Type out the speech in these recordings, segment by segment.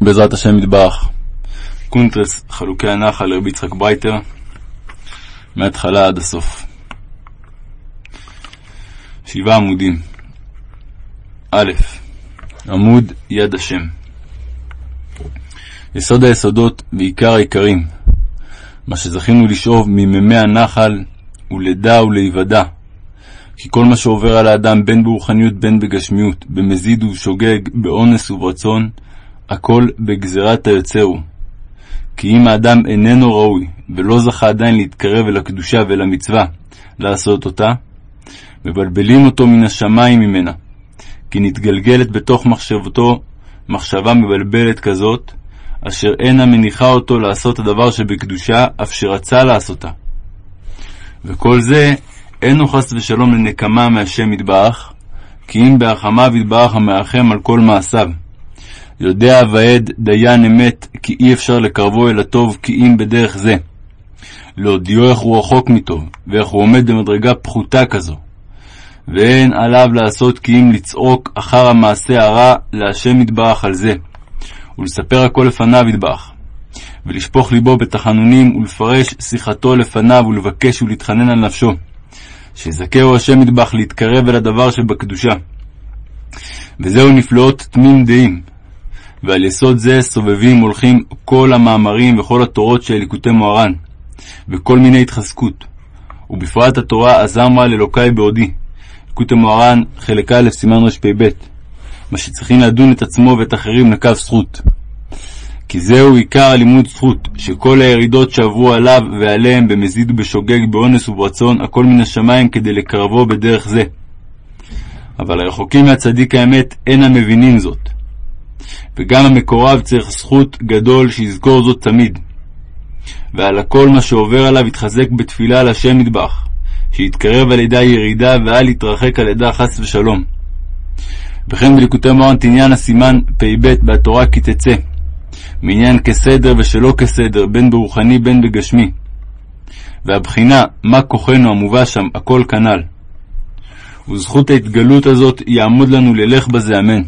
בעזרת השם יתברך. קונטרס חלוקי הנחל רבי יצחק ברייטר, מההתחלה עד הסוף. שבעה עמודים. א. עמוד יד השם. יסוד היסודות ועיקר העיקרים, מה שזכינו לשאוב ממימי הנחל, ולדע ולהיוודע, כי כל מה שעובר על האדם בין ברוחניות בין בגשמיות, במזיד ובשוגג, באונס וברצון, הכל בגזירת היוצר הוא. כי אם האדם איננו ראוי, ולא זכה עדיין להתקרב אל הקדושה ואל המצווה, לעשות אותה, מבלבלים אותו מן השמיים ממנה, כי נתגלגלת בתוך מחשבתו מחשבה מבלבלת כזאת, אשר אינה מניחה אותו לעשות הדבר שבקדושה, אף שרצה לעשותה. וכל זה אינו חס ושלום לנקמה מהשם יתברך, כי אם בהחמיו יתברך המרחם על כל מעשיו. יודע ועד דיין אמת, כי אי אפשר לקרבו אל הטוב, כי אם בדרך זה. להודיעו איך הוא רחוק מטוב, ואיך הוא עומד במדרגה פחותה כזו. ואין עליו לעשות כי אם לצעוק אחר המעשה הרע להשם יתברך על זה, ולספר הכל לפניו יתברך, ולשפוך ליבו בתחנונים ולפרש שיחתו לפניו ולבקש ולהתחנן על נפשו, שיזכהו השם יתברך להתקרב אל הדבר שבקדושה. וזהו נפלאות תמים דעים, ועל יסוד זה סובבים הולכים כל המאמרים וכל התורות של ליקוטי מוהר"ן, וכל מיני התחזקות, ובפרט התורה עזמרה לאלוקי בעודי, ליקוטי מוהר"ן, חלק א', סימן רפ"ב, מה שצריכים לדון את עצמו ואת אחרים לקו זכות. כי זהו עיקר הלימוד זכות, שכל הירידות שעברו עליו ועליהם במזיד ובשוגג, באונס וברצון, הכל מן השמיים כדי לקרבו בדרך זה. אבל הרחוקים מהצדיק האמת אינם מבינים זאת. וגם המקורב צריך זכות גדול שיזכור זאת תמיד. ועל הכל מה שעובר עליו יתחזק בתפילה על השם ידבח, שיתקרב על ידי הירידה ואל יתרחק על ידה חס ושלום. וכן בליקוטי מוהר"ן תעניין הסימן פ"ב בהתורה כי תצא, מעניין כסדר ושלא כסדר, בין ברוחני בין בגשמי. והבחינה מה כוחנו המובא שם, הכל כנ"ל. וזכות ההתגלות הזאת יעמוד לנו ללך בזה אמן.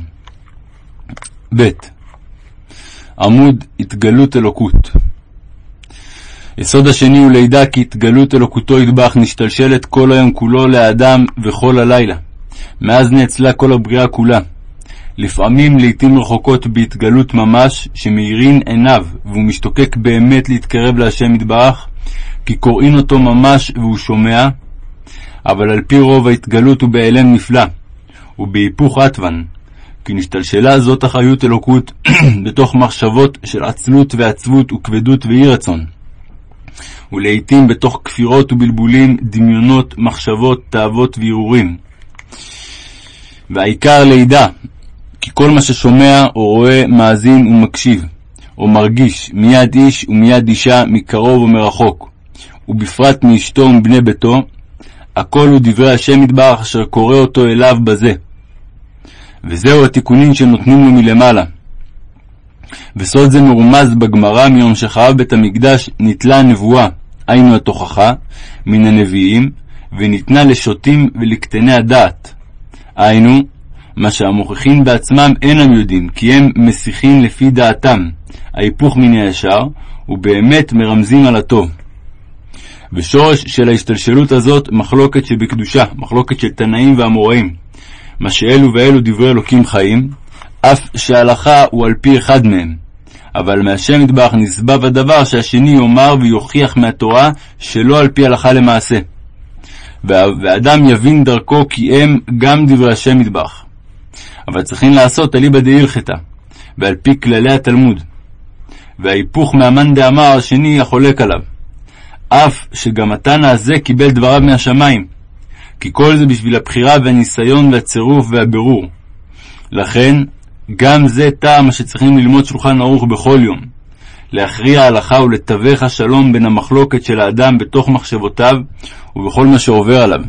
ב. עמוד התגלות אלוקות יסוד השני הוא לידע כי התגלות אלוקותו ידבח נשתלשלת כל היום כולו לאדם וכל הלילה. מאז נאצלה כל הבריאה כולה. לפעמים לעתים רחוקות בהתגלות ממש, שמאירין עיניו, והוא משתוקק באמת להתקרב להשם יתברך, כי קוראין אותו ממש והוא שומע, אבל על פי רוב ההתגלות הוא בהיעלם נפלא, ובהיפוך עטוון, כי נשתלשלה זאת אחריות אלוקות בתוך מחשבות של עצלות ועצבות וכבדות ואי רצון. ולעיתים בתוך כפירות ובלבולים, דמיונות, מחשבות, תאוות והרהורים. והעיקר לידע, כי כל מה ששומע או רואה, מאזין ומקשיב, או מרגיש, מיד איש ומיד אישה, מקרוב ומרחוק, ובפרט מאשתו ומבני ביתו, הכל הוא דברי השם יתברך אשר קורא אותו אליו בזה. וזהו התיקונים שנותנים לו מלמעלה. וסוד זה מרומז בגמרא מיום שחרב בית המקדש ניטלה הנבואה, היינו התוכחה, מן הנביאים, וניתנה לשוטים ולקטני הדעת. היינו, מה שהמוכיחים בעצמם אינם יודעים, כי הם מסיחים לפי דעתם, ההיפוך מן הישר, ובאמת מרמזים על הטוב. ושורש של ההשתלשלות הזאת מחלוקת שבקדושה, מחלוקת של תנאים ואמוראים, מה שאלו ואלו דברי אלוקים חיים, אף שההלכה הוא על פי אחד מהם. אבל מהשם יתברך נסבב הדבר שהשני יאמר ויוכיח מהתורה שלא על פי הלכה למעשה. ואדם יבין דרכו כי הם גם דברי השם יתברך. אבל צריכים לעשות אליבא דהילכתא, ועל פי כללי התלמוד. וההיפוך מהמאן דאמר השני החולק עליו. אף שגם התנא הזה קיבל דבריו מהשמיים, כי כל זה בשביל הבחירה והניסיון והצירוף והבירור. לכן, גם זה טעם שצריכים ללמוד שולחן ערוך בכל יום. להכריע הלכה ולתווך השלום בין המחלוקת של האדם בתוך מחשבותיו ובכל מה שעובר עליו.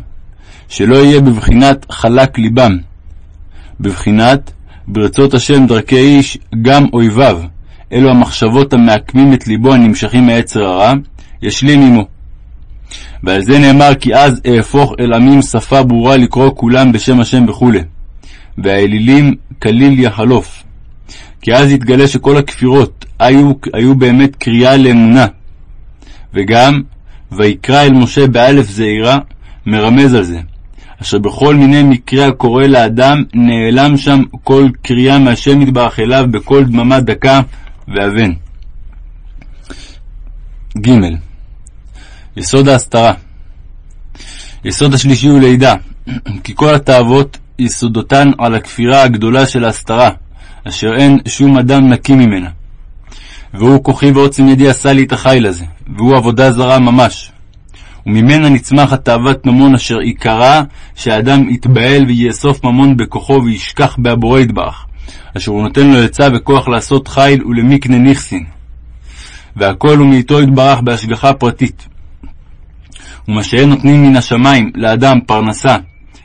שלא יהיה בבחינת חלק ליבם. בבחינת ברצות השם דרכי איש גם אויביו, אלו המחשבות המעקמים את ליבו הנמשכים מעצר הרע, ישלים עמו. ועל זה נאמר כי אז אהפוך אל עמים שפה ברורה לקרוא כולם בשם השם וכו', והאלילים כליל יחלוף. כי אז יתגלה שכל הכפירות היו, היו באמת קריאה לאמונה. וגם, ויקרא אל משה באלף זעירה, מרמז על זה, אשר בכל מיני מקרה הקורא לאדם, נעלם שם כל קריאה מהשם יתברך אליו בכל דממה דקה ואבן. ג. יסוד ההסתרה יסוד השלישי הוא לידה, כי כל התאוות יסודותן על הכפירה הגדולה של ההסתרה, אשר אין שום אדם נקי ממנה. והוא כוחי ועוצם ידי עשה לי את החיל הזה, והוא עבודה זרה ממש. וממנה נצמחת תאוות ממון אשר עיקרה שהאדם יתבהל ויאסוף ממון בכוחו וישכח בהבורא יתברך, אשר הוא נותן לו עצה וכוח לעשות חיל ולמקנה נכסין. והכל הוא מאיתו יתברך בהשגחה פרטית. ומה שאין נותנים מן השמיים לאדם פרנסה,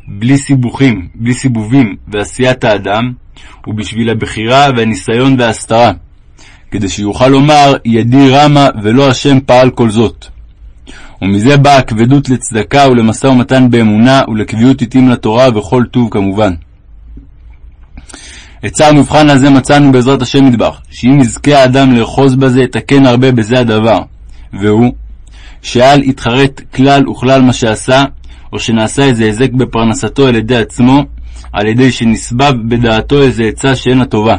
בלי סיבוכים, בלי סיבובים ועשיית האדם, הוא בשביל הבחירה והניסיון וההסתרה, כדי שיוכל לומר ידי רמה ולא השם פעל כל זאת. ומזה באה הכבדות לצדקה ולמשא ומתן באמונה ולקביעות עתים לתורה וכל טוב כמובן. עצה המבחן הזה מצאנו בעזרת השם מטבח, שאם יזכה האדם לאחוז בזה, יתקן הרבה בזה הדבר, והוא שאל יתחרט כלל וכלל מה שעשה, או שנעשה איזה היזק בפרנסתו על ידי עצמו, על ידי שנסבב בדעתו איזה עצה שאינה טובה,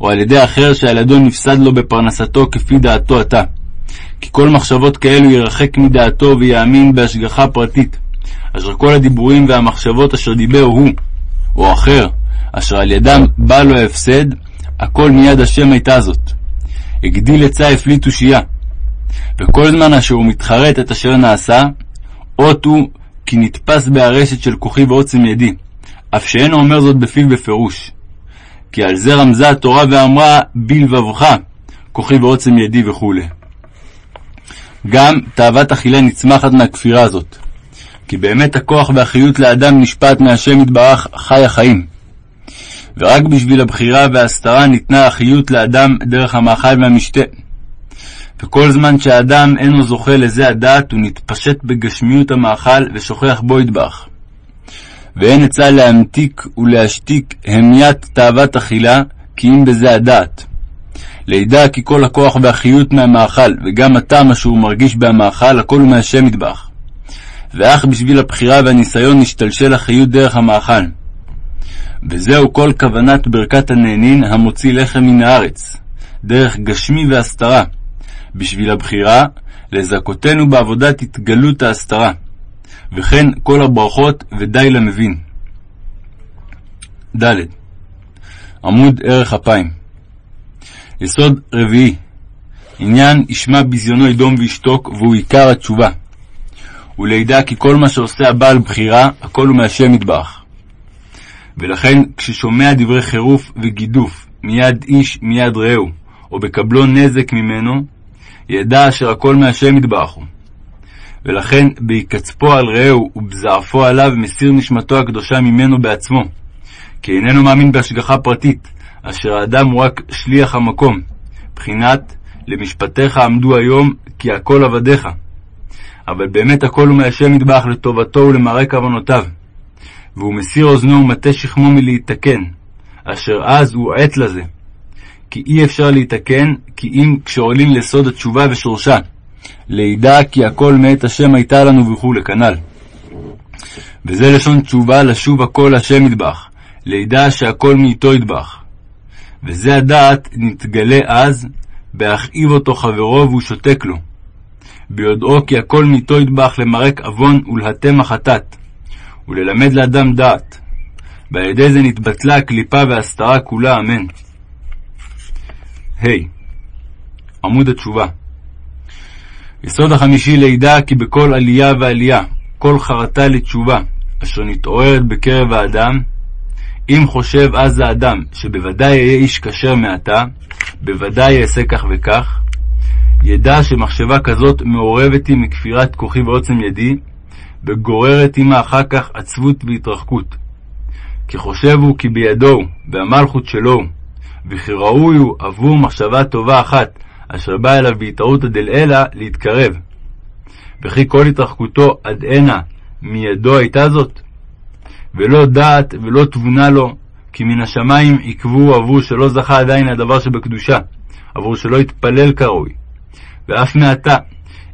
או על ידי אחר שעל ידו נפסד לו בפרנסתו כפי דעתו עתה. כי כל מחשבות כאלו ירחק מדעתו ויאמין בהשגחה פרטית, אשר כל הדיבורים והמחשבות אשר דיבר הוא, או אחר, אשר על ידם בא לו ההפסד, הכל מיד השם הייתה זאת. הגדיל עצה הפליא תושייה. וכל זמן אשר הוא מתחרט את אשר נעשה, אות הוא כי נתפס בארשת של כוחי ועוצם ידי, אף שאינו אומר זאת בפיו בפירוש. כי על זה רמזה התורה ואמרה בלבבך, כוחי ועוצם ידי וכו'. גם תאוות אכילה נצמחת מהכפירה הזאת. כי באמת הכוח והחיות לאדם נשפט מהשם יתברך חי החיים. ורק בשביל הבחירה וההסתרה ניתנה החיות לאדם דרך המאכל והמשתה. וכל זמן שהאדם אינו זוכה לזה הדעת, הוא נתפשט בגשמיות המאכל ושוכח בו ידבח. ואין עצה להמתיק ולהשתיק המיית תאוות אכילה, כי אם בזה הדעת. לידע כי כל הכוח והחיות מהמאכל, וגם הטעם אשר הוא מרגיש בהמאכל, הכל הוא מהשם ידבח. ואך בשביל הבחירה והניסיון נשתלשל החיות דרך המאכל. וזהו כל כוונת ברכת הנהנין המוציא לחם מן הארץ, דרך גשמי והסתרה, בשביל הבחירה, לזכותנו בעבודת התגלות ההסתרה, וכן כל הברכות ודי למבין. ד. עמוד ערך אפיים יסוד רביעי עניין ישמע ביזיונו ידום וישתוק, והוא עיקר התשובה. ולידע כי כל מה שעושה הבעל בחירה, הכל הוא מהשם יתברך. ולכן כששומע דברי חירוף וגידוף מיד איש מיד רעהו, או בקבלו נזק ממנו, ידע אשר הכל מהשם הוא. ולכן בהיקצפו על רעהו ובזעפו עליו מסיר נשמתו הקדושה ממנו בעצמו, כי איננו מאמין בהשגחה פרטית, אשר האדם הוא רק שליח המקום, בחינת למשפטיך עמדו היום, כי הכל עבדיך. אבל באמת הכל הוא מהשם יתברך לטובתו ולמראה כוונותיו. והוא מסיר אוזנו ומטה שכמו מלהיתקן, אשר אז הוא עת לזה. כי אי אפשר להתקן, כי אם כשעולים לסוד התשובה ושורשה, לידע כי הכל מאת השם הייתה לנו וכולי, כנ"ל. וזה לשון תשובה לשוב הכל השם ידבח, לידע שהכל מאיתו ידבח. וזה הדעת נתגלה אז, בהכאיב אותו חברו והוא שותק לו. ביודעו כי הכל מאיתו ידבח למרק עוון ולהתם החטאת, וללמד לאדם דעת. ועל ידי זה נתבטלה הקליפה וההסתרה כולה, אמן. Hey, עמוד התשובה יסוד החמישי לידע כי בכל עלייה ועלייה, כל חרטה לתשובה, אשר נתעוררת בקרב האדם, אם חושב אז האדם שבוודאי יהיה איש כשר מעתה, בוודאי יעשה כך וכך, ידע שמחשבה כזאת מעורבת היא מכפירת כוחי ועוצם ידי, וגוררת עמה אחר כך עצבות והתרחקות. כי חושב הוא כי בידו, והמלכות שלו, וכי ראוי הוא עבור מחשבה טובה אחת, אשר באה אליו בהתערותא דלעילא, להתקרב. וכי כל התרחקותו עד הנה מידו הייתה זאת? ולא דעת ולא תבונה לו, כי מן השמיים עיכבו עבור שלא זכה עדיין לדבר שבקדושה, עבור שלא יתפלל כראוי. ואף מעתה,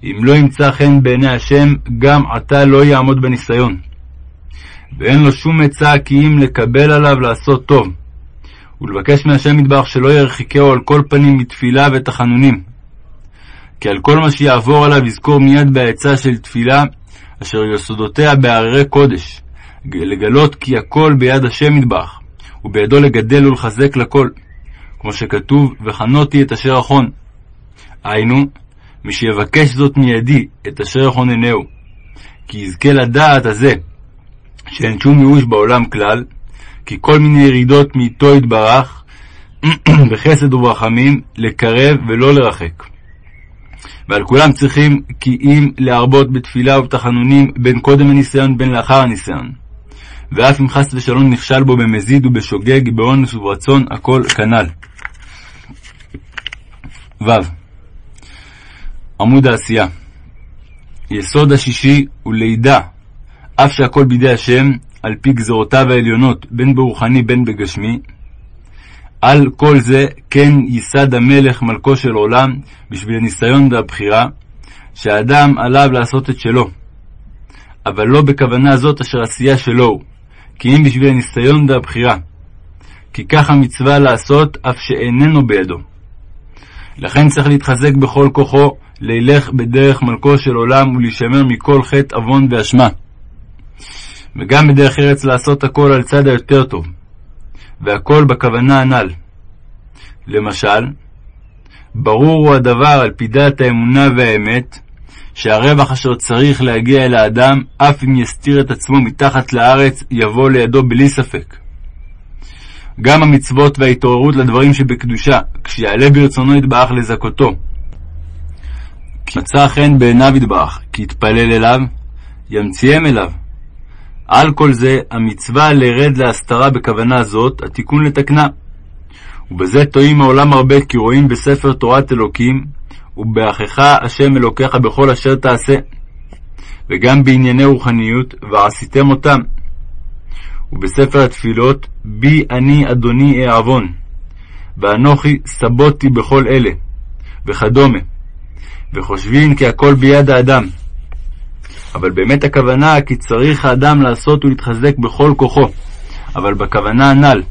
אם לא ימצא חן בעיני השם, גם עתה לא יעמוד בניסיון. ואין לו שום עצה כי אם לקבל עליו לעשות טוב, ולבקש מהשם מטבח שלא ירחיקהו על כל פנים מתפילה ותחנונים. כי על כל מה שיעבור עליו יזכור מיד בעצה של תפילה, אשר יסודותיה בהררי קודש, לגלות כי הכל ביד השם מטבח, ובידו לגדל ולחזק לכל, כמו שכתוב, וחנותי את אשר אחון. היינו, מי שיבקש זאת מידי, את אשר יכוננהו. כי יזכה לדעת הזה, שאין שום ייאוש בעולם כלל, כי כל מיני ירידות מאיתו יתברך, בחסד וברחמים, לקרב ולא לרחק. ועל כולם צריכים כי אם להרבות בתפילה ובתחנונים בין קודם הניסיון בין לאחר הניסיון. ואף אם חס ושלום נכשל בו במזיד ובשוגג, באונס וברצון, הכל כנ"ל. ו. עמוד העשייה יסוד השישי הוא לידה, אף שהכל בידי השם, על פי גזרותיו העליונות, בין ברוחני בין בגשמי. על כל זה כן ייסד המלך מלכו של עולם בשביל הניסיון והבחירה, שהאדם עליו לעשות את שלו. אבל לא בכוונה זאת אשר עשייה שלו הוא, כי אם בשביל הניסיון והבחירה. כי כך המצווה לעשות אף שאיננו בידו. לכן צריך להתחזק בכל כוחו, לילך בדרך מלכו של עולם ולהישמר מכל חטא, עוון ואשמה. וגם בדרך ארץ לעשות הכל על צד היותר טוב, והכל בכוונה הנ"ל. למשל, ברור הוא הדבר על פי דעת האמונה והאמת, שהרווח אשר צריך להגיע אל האדם, אף אם יסתיר את עצמו מתחת לארץ, יבוא לידו בלי ספק. גם המצוות וההתעוררות לדברים שבקדושה, כשיעלה ברצונו יתברך לזכותו. כי מצא חן בעיניו יתברך, כי יתפלל אליו, ימציאם אליו. על כל זה, המצווה לרד להסתרה בכוונה זאת, התיקון לתקנה. ובזה טועים העולם הרבה, כי רואים בספר תורת אלוקים, ובאחיך השם אלוקיך בכל אשר תעשה. וגם בענייני רוחניות, ועשיתם אותם. ובספר התפילות, בי אני אדוני אעוון, ואנוכי סבותי בכל אלה, וכדומה. וחושבים כי הכל ביד האדם. אבל באמת הכוונה כי צריך האדם לעשות ולהתחזק בכל כוחו, אבל בכוונה הנ"ל.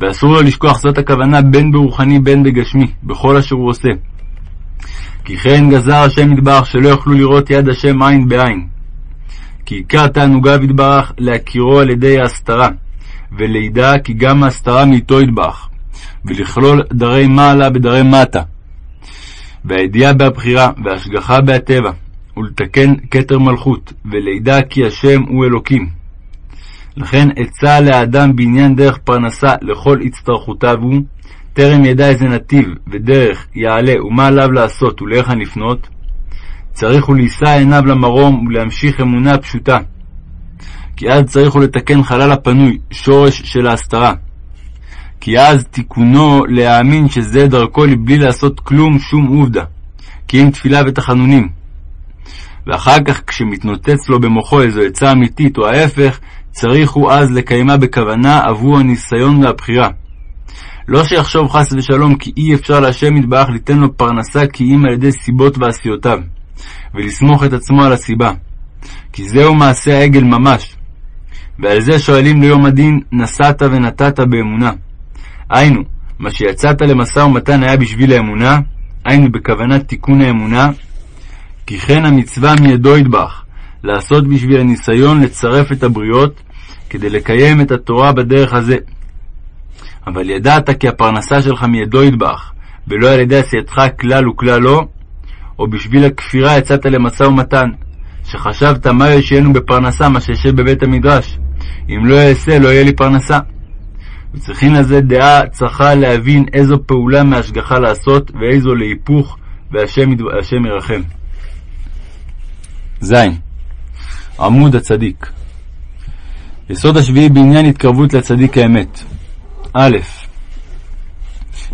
ואסור לו לשכוח זאת הכוונה בין ברוחני בין בגשמי, בכל אשר הוא עושה. כי כן גזר השם יתברך שלא יוכלו לראות יד השם עין בעין. כי עיקר תענוגיו יתברך להכירו על ידי ההסתרה, ולידע כי גם ההסתרה מאיתו יתברך, ולכלול דרי מעלה בדרי מטה. והידיעה בהבחירה, וההשגחה בהטבע, ולתקן כתר מלכות, ולידע כי השם הוא אלוקים. לכן עצה לאדם בעניין דרך פרנסה לכל הצטרכותיו הוא, טרם ידע איזה נתיב ודרך יעלה ומה עליו לעשות ולהיכן לפנות, צריך הוא לישא עיניו למרום ולהמשיך אמונה פשוטה. כי אז צריך הוא לתקן חלל הפנוי, שורש של ההסתרה. כי אז תיקונו להאמין שזה דרכו לבלי לעשות כלום שום עובדה, כי אם תפילה ותחנונים. ואחר כך כשמתנוצץ לו במוחו איזו עצה אמיתית או ההפך, צריך הוא אז לקיימה בכוונה עבור הניסיון והבחירה. לא שיחשוב חס ושלום כי אי אפשר להשם יתברך ליתן לו פרנסה כי אם על ידי סיבות ועשיותיו, ולסמוך את עצמו על הסיבה. כי זהו מעשה העגל ממש. ועל זה שואלים ליום הדין, נשאת ונתת באמונה. היינו, מה שיצאת למשא ומתן היה בשביל האמונה, היינו בכוונת תיקון האמונה, כי כן המצווה מידו ידבח, לעשות בשביל הניסיון לצרף את הבריות, כדי לקיים את התורה בדרך הזה. אבל ידעת כי הפרנסה שלך מידו ידבח, ולא על ידי עשייתך כלל וכלל לא, או בשביל הכפירה יצאת למשא ומתן, שחשבת מה ישנו בפרנסה, מה שישב בבית המדרש. אם לא אעשה, לא יהיה לי פרנסה. וצריכים לזה דעה צריכה להבין איזו פעולה מהשגחה לעשות ואיזו להיפוך, והשם ירחם. ז. עמוד הצדיק יסוד השביעי בעניין התקרבות לצדיק האמת א.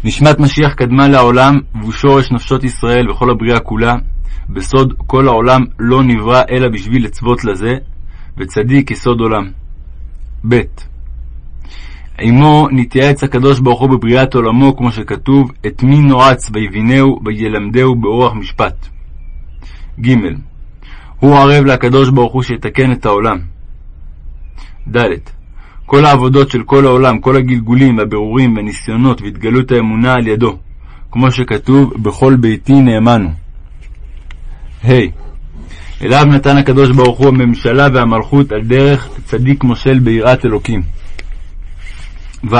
נשמת משיח קדמה לעולם, והוא שורש נפשות ישראל וכל הבריאה כולה. בסוד כל העולם לא נברא אלא בשביל לצוות לזה, וצדיק יסוד עולם. ב. עמו נתייעץ הקדוש ברוך הוא בבריאת עולמו, כמו שכתוב, את מי נועץ ויבינהו וילמדהו באורח משפט. ג. הוא ערב לקדוש ברוך הוא שיתקן את העולם. ד. כל העבודות של כל העולם, כל הגלגולים והבירורים והניסיונות והתגלות האמונה על ידו, כמו שכתוב, בכל ביתי נאמנו. ה. אליו נתן הקדוש ברוך הוא הממשלה והמלכות על דרך צדיק מושל ביראת אלוקים. ו.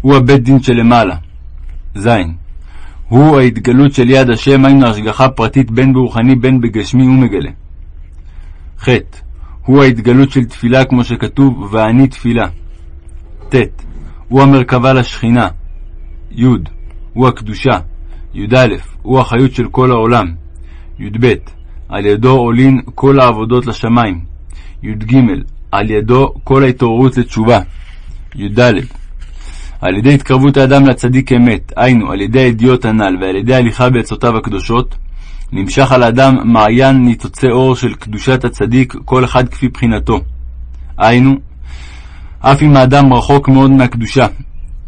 הוא הבית דין שלמעלה. ז. הוא ההתגלות של יד השם, היינו השגחה פרטית בין ברוחני בין בגשמי ומגלה. ח. הוא ההתגלות של תפילה, כמו שכתוב, ואני תפילה. ט. הוא המרכבה לשכינה. י. הוא הקדושה. י"א. הוא החיות של כל העולם. י"ב. על ידו עולין כל העבודות לשמיים. י"ג. על ידו כל ההתעוררות לתשובה. י"ד. על ידי התקרבות האדם לצדיק אמת, היינו, על ידי הידיעות הנ"ל ועל ידי הליכה בעצותיו הקדושות, נמשך על האדם מעיין ניצוצי אור של קדושת הצדיק, כל אחד כפי בחינתו. היינו, אף אם האדם רחוק מאוד מהקדושה,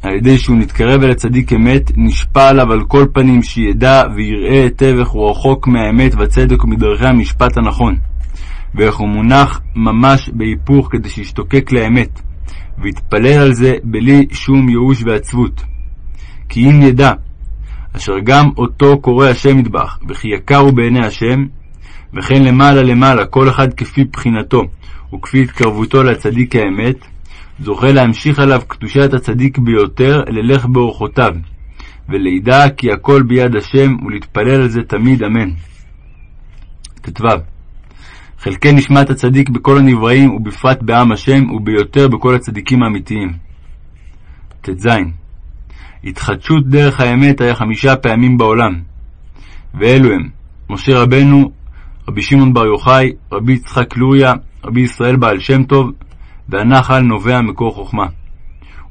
על ידי שהוא נתקרב אל הצדיק אמת, נשפע עליו על כל פנים שידע ויראה היטב איך הוא רחוק מהאמת והצדק ומדרכי המשפט הנכון, ואיך הוא מונח ממש בהיפוך כדי שישתוקק לאמת, ויתפלל על זה בלי שום ייאוש ועצבות. כי אם ידע, אשר גם אותו קורא השם מטבח, וכי יקר הוא בעיני השם, וכן למעלה למעלה, כל אחד כפי בחינתו, וכפי התקרבותו לצדיק האמת, זוכה להמשיך עליו קדושת הצדיק ביותר ללך באורחותיו, ולידע כי הכל ביד השם, ולהתפלל על זה תמיד אמן. ט"ו חלקי נשמת הצדיק בכל הנבראים, ובפרט בעם השם, וביותר בכל הצדיקים האמיתיים. ט"ז התחדשות דרך האמת היה חמישה פעמים בעולם, ואלו הם משה רבנו, רבי שמעון בר יוחאי, רבי יצחק לוריה, רבי ישראל בעל שם טוב, והנחל נובע מקור חוכמה,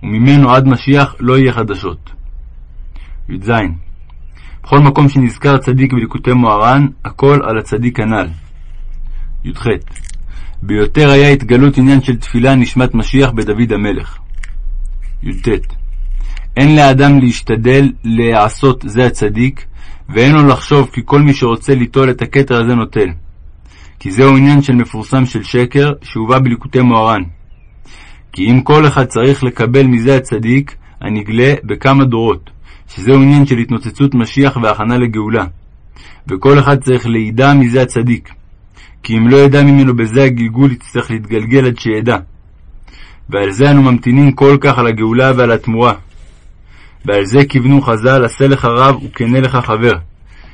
וממנו עד משיח לא יהיה חדשות. י"ז בכל מקום שנזכר צדיק בליקוטי מוהר"ן, הכל על הצדיק הנ"ל. י"ח ביותר היה התגלות עניין של תפילה נשמת משיח בדוד המלך. י"ט אין לאדם להשתדל להעשות זה הצדיק, ואין לו לחשוב כי כל מי שרוצה ליטול את הכתר הזה נוטל. כי זהו עניין של מפורסם של שקר, שהובא בליקוטי מוהר"ן. כי אם כל אחד צריך לקבל מזה הצדיק, הנגלה בכמה דורות, שזהו עניין של התנוצצות משיח והכנה לגאולה. וכל אחד צריך לידע מזה הצדיק. כי אם לא ידע ממנו בזה הגלגול, יצטרך להתגלגל עד שידע. ועל זה אנו ממתינים כל כך על הגאולה ועל התמורה. ועל זה כיוונו חז"ל, עשה לך רב וקנה לך חבר,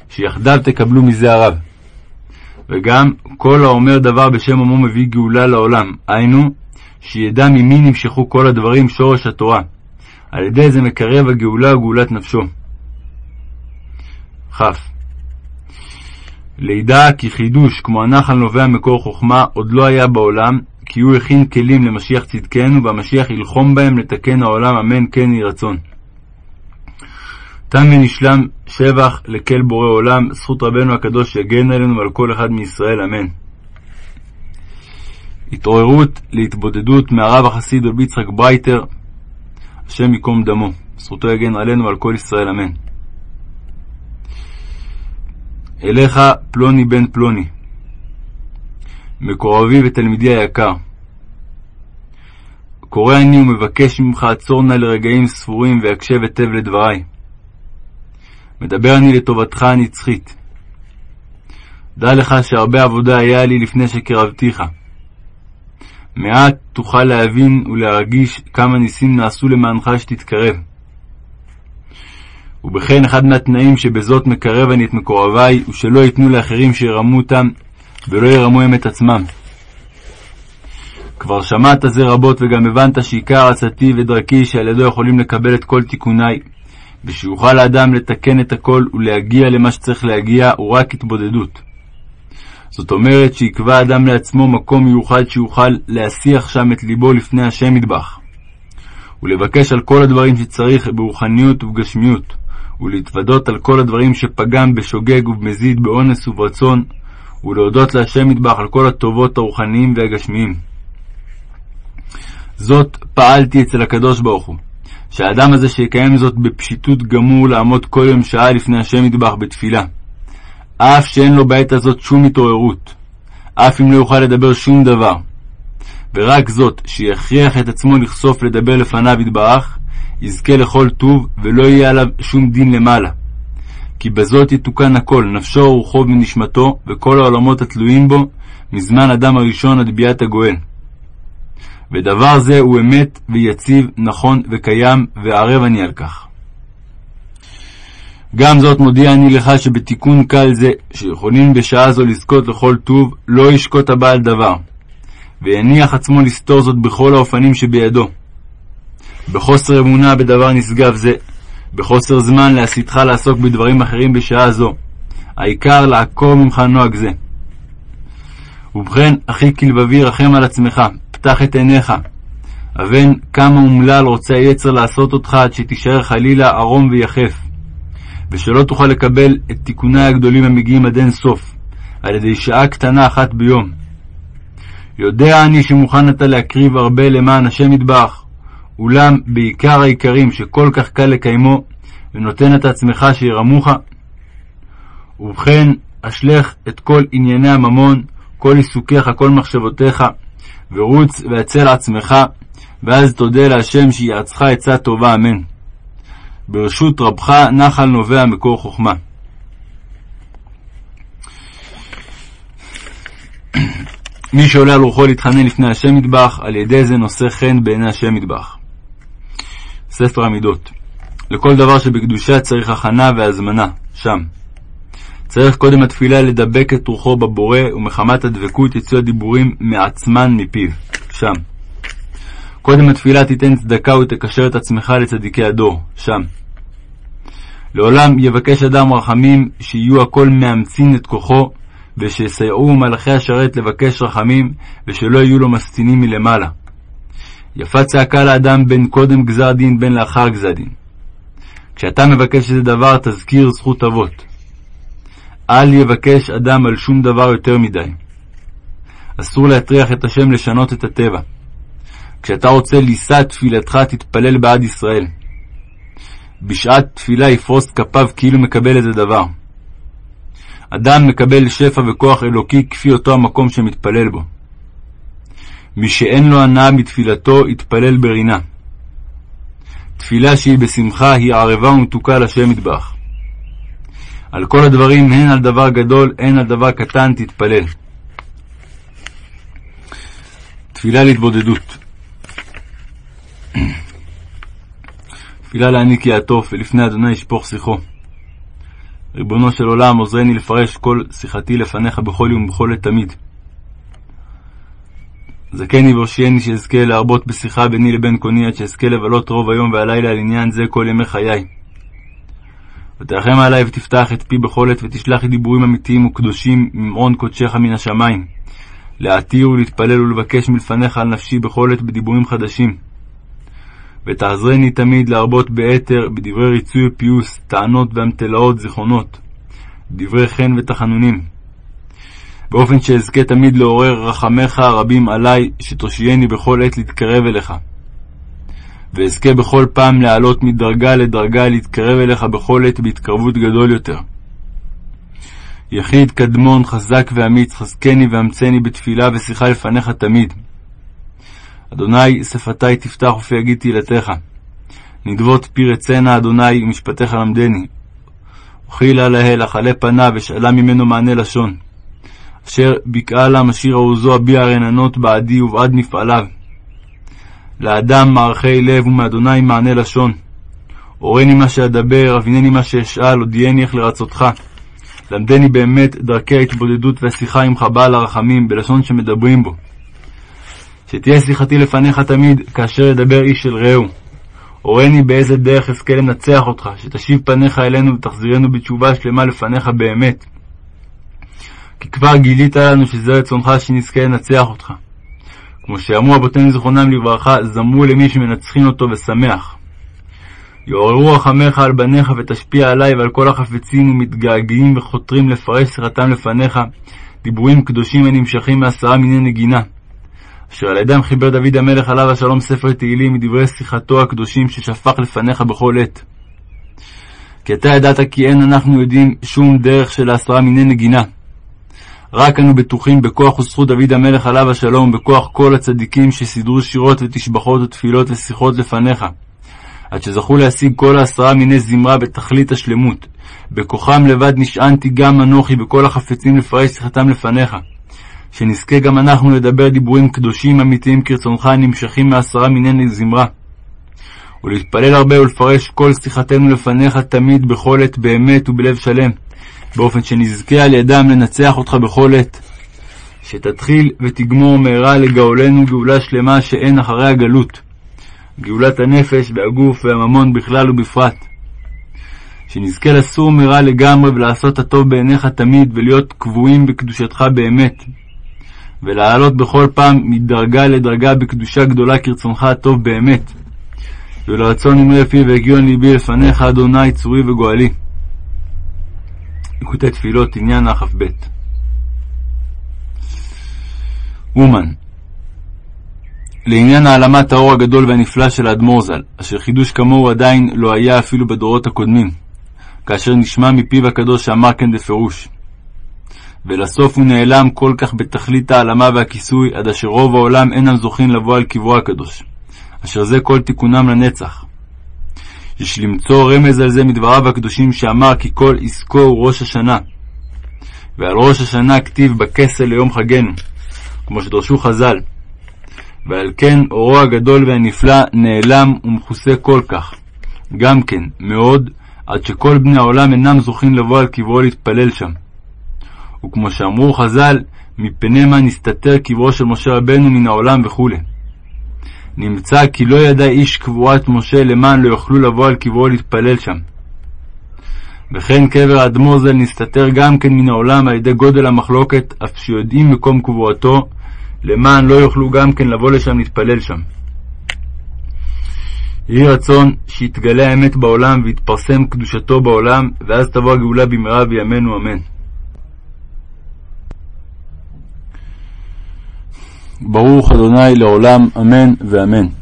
שיחדיו תקבלו מזה הרב. וגם כל האומר דבר בשם עמו מביא גאולה לעולם, היינו, שידע ממי נמשכו כל הדברים שורש התורה. על ידי זה מקרב הגאולה וגאולת נפשו. כ. לידע כי חידוש כמו הנחל נובע מקור חוכמה עוד לא היה בעולם, כי הוא הכין כלים למשיח צדקנו, והמשיח ילחום בהם לתקן העולם, אמן כן יהי רצון. תם ונשלם שבח לקל בורא עולם, זכות רבנו הקדוש יגן עלינו ועל כל אחד מישראל, אמן. התעוררות להתבודדות מהרב החסיד רבי יצחק ברייטר, השם ייקום דמו, זכותו יגן עלינו ועל כל ישראל, אמן. אליך פלוני בן פלוני, מקורבי ותלמידי היקר. קורא אני ומבקש ממך עצור נא לרגעים ספורים ויקשב היטב לדברי. מדבר אני לטובתך הנצחית. דע לך שהרבה עבודה היה לי לפני שקרבתיך. מעט תוכל להבין ולהרגיש כמה ניסים נעשו למענך שתתקרב. ובכן, אחד מהתנאים שבזאת מקרב אני את מקורבי, הוא שלא ייתנו לאחרים שירמו אותם, ולא ירמו הם את עצמם. כבר שמעת זה רבות, וגם הבנת שעיקר עצתי ודרכי שעל ידו יכולים לקבל את כל תיקוני, ושיוכל האדם לתקן את הכל ולהגיע למה שצריך להגיע, הוא רק התבודדות. זאת אומרת שיקבע אדם לעצמו מקום מיוחד שיוכל להסיח שם את ליבו לפני השם מטבח, ולבקש על כל הדברים שצריך ברוחניות ובגשמיות, ולהתוודות על כל הדברים שפגם בשוגג ובמזיד, באונס וברצון, ולהודות להשם מטבח על כל הטובות הרוחניים והגשמיים. זאת פעלתי אצל הקדוש ברוך הוא, שהאדם הזה שיקיים זאת בפשיטות גמור לעמוד כל יום שעה לפני השם ידבח בתפילה, אף שאין לו בעת הזאת שום התעוררות, אף אם לא יוכל לדבר שום דבר. ורק זאת, שיכריח את עצמו לחשוף לדבר לפניו יתברך, יזכה לכל טוב, ולא יהיה עליו שום דין למעלה. כי בזאת יתוקן הכל, נפשו ורוחו ונשמתו, וכל העולמות התלויים בו, מזמן אדם הראשון עד ביאת הגואל. ודבר זה הוא אמת ויציב, נכון וקיים, וערב אני על כך. גם זאת מודיע אני לך שבתיקון קל זה, שיכולים בשעה זו לזכות לכל טוב, לא ישקוט הבעל דבר, ויניח עצמו לסתור זאת בכל האופנים שבידו. בחוסר אמונה בדבר נשגב זה, בחוסר זמן להסיתך לעסוק בדברים אחרים בשעה זו, העיקר לעקור ממך נוהג זה. ובכן, אחי כלבבי, רחם על עצמך, פתח את עיניך. אבן כמה אומלל רוצה היצר לעשות אותך עד שתישאר חלילה ערום ויחף, ושלא תוכל לקבל את תיקוני הגדולים המגיעים עד אין סוף, על ידי שעה קטנה אחת ביום. יודע אני שמוכן אתה להקריב הרבה למען השם יתברך, אולם בעיקר העיקרים שכל כך קל לקיימו, ונותן את עצמך שירמוך. ובכן, אשלך את כל ענייני הממון, כל עיסוקיך, כל מחשבותיך, ורוץ והצל עצמך, ואז תודה להשם שיעצך עצה טובה, אמן. ברשות רבך נחל נובע מקור חוכמה. מי שעולה על רוחו להתחנן לפני השם מטבח, על ידי זה נושא חן בעיני השם מטבח. ספר המידות לכל דבר שבקדושה צריך הכנה והזמנה, שם. צריך קודם התפילה לדבק את רוחו בבורא, ומחמת הדבקות יצאו הדיבורים מעצמן מפיו, שם. קודם התפילה תיתן צדקה ותקשר את עצמך לצדיקי הדור, שם. לעולם יבקש אדם רחמים שיהיו הכל מאמצין את כוחו, ושיסייעו מלאכי השרת לבקש רחמים, ושלא יהיו לו מסטינים מלמעלה. יפה צעקה לאדם בין קודם גזר דין בין לאחר גזר דין. כשאתה מבקש איזה דבר, תזכיר זכות אבות. אל יבקש אדם על שום דבר יותר מדי. אסור להטריח את השם לשנות את הטבע. כשאתה רוצה לישא תפילתך, תתפלל בעד ישראל. בשעת תפילה יפרוס כפיו כאילו מקבל איזה דבר. אדם מקבל שפע וכוח אלוקי כפי אותו המקום שמתפלל בו. מי שאין לו הנאה מתפילתו, יתפלל ברינה. תפילה שהיא בשמחה היא ערבה ומתוקה לשם מטבח. על כל הדברים, הן על דבר גדול, הן על דבר קטן, תתפלל. תפילה להתבודדות תפילה להעניק יעטוף, ולפני אדוני ישפוך שיחו. ריבונו של עולם, עוזרני לפרש כל שיחתי לפניך בכל יום ובכל עת תמיד. זכני והושיעני שאזכה להרבות בשיחה ביני לבין קוני, עד שאזכה לבלות רוב היום והלילה על עניין זה כל ימי חיי. ותרחם עלי ותפתח את פי בכל עת, ותשלח לי דיבורים אמיתיים וקדושים ממעון קודשך מן השמיים, להתיר ולהתפלל ולבקש מלפניך על נפשי בכל עת בדיבורים חדשים. ותעזרני תמיד להרבות ביתר בדברי ריצוי ופיוס, טענות ואמתלאות, זיכרונות, דברי חן ותחנונים. באופן שאזכה תמיד לעורר רחמך הרבים עלי, שתושייני בכל עת להתקרב אליך. ואזכה בכל פעם לעלות מדרגה לדרגה, להתקרב אליך בכל עת בהתקרבות גדול יותר. יחיד קדמון, חזק ואמיץ, חזקני ואמצני בתפילה ושיחה לפניך תמיד. אדוני, שפתי תפתח ופי יגיד תהילתך. נדבות פי רצנה, אדוני, ומשפטיך למדני. אוכילה להל, אכלה פניו, ושאלה ממנו מענה לשון. אשר בקעה לה משאיר עוזו אביע רננות בעדי ובעד נפעליו. לאדם מערכי לב ומאדוני מענה לשון. הורני מה שאדבר, אבינני מה שאשאל, הודיעני איך לרצותך. למדני באמת דרכי ההתבודדות והשיחה עמך בעל הרחמים, בלשון שמדברים בו. שתהיה שיחתי לפניך תמיד, כאשר ידבר איש אל רעהו. הורני באיזה דרך אזכה לנצח אותך, שתשיב פניך אלינו ותחזירנו בתשובה שלמה לפניך באמת. כי כבר גילית לנו שזה רצונך שנזכה לנצח אותך. כמו שאמרו אבותינו זיכרונם לברכה, זמרו למי שמנצחים אותו ושמח. יעוררו רחמך על בניך ותשפיע עלי ועל כל החפצים ומתגעגעים וחותרים לפרש שיחתם לפניך, דיבורים קדושים הנמשכים מעשרה מיני נגינה. אשר על ידם חיבר דוד המלך עליו השלום ספר תהילים מדברי שיחתו הקדושים ששפך לפניך בכל עת. כי אתה ידעת כי אין אנחנו יודעים שום דרך של העשרה מיני נגינה. רק אנו בטוחים בכוח וזכות דוד המלך עליו השלום, ובכוח כל הצדיקים שסידרו שירות ותשבחות ותפילות ושיחות לפניך, עד שזכו להשיג כל העשרה מיני זמרה בתכלית השלמות. בכוחם לבד נשענתי גם אנוכי בכל החפצים לפרש שיחתם לפניך. שנזכה גם אנחנו לדבר דיבורים קדושים אמיתיים כרצונך הנמשכים מעשרה מיני זמרה. ולהתפלל הרבה ולפרש כל שיחתנו לפניך תמיד בכל עת באמת ובלב שלם, באופן שנזכה על ידם לנצח אותך בכל עת. שתתחיל ותגמור מהרה לגאולנו גאולה שלמה שאין אחרי הגלות. גאולת הנפש והגוף והממון בכלל ובפרט. שנזכה לסור מרע לגמרי ולעשות הטוב בעיניך תמיד ולהיות קבועים בקדושתך באמת. ולעלות בכל פעם מדרגה לדרגה בקדושה גדולה כרצונך הטוב באמת. ולרצון אמרי פי והגיון ליבי לפניך, אדוני צורי וגואלי. ליקוטי תפילות, עניין הכ"ב אומן לעניין העלמת האור הגדול והנפלא של האדמו"ר ז"ל, אשר חידוש כמוהו עדיין לא היה אפילו בדורות הקודמים, כאשר נשמע מפיו הקדוש שאמר כן בפירוש. ולסוף הוא נעלם כל כך בתכלית העלמה והכיסוי, עד אשר רוב העולם אינם זוכים לבוא על קברו הקדוש, אשר זה כל תיקונם לנצח. יש למצוא רמז על זה מדבריו הקדושים שאמר כי כל עסקו הוא ראש השנה. ועל ראש השנה כתיב בכסל ליום חגנו, כמו שדרשו חז"ל. ועל כן אורו הגדול והנפלא נעלם ומכוסה כל כך, גם כן, מאוד, עד שכל בני העולם אינם זוכים לבוא על קברו להתפלל שם. וכמו שאמרו חז"ל, מפני מה נסתתר קברו של משה רבנו מן העולם וכו'. נמצא כי לא ידע איש קבורת משה למען לא יוכלו לבוא על קברו להתפלל שם. וכן קבר האדמו"ר ז"ל נסתתר גם כן מן העולם על ידי גודל המחלוקת, אף שיודעים מקום קבורתו, למען לא יוכלו גם כן לבוא לשם להתפלל שם. יהי רצון שיתגלה האמת בעולם ויתפרסם קדושתו בעולם, ואז תבוא הגאולה במהרה בימינו אמן. ברוך אדוני לעולם, אמן ואמן.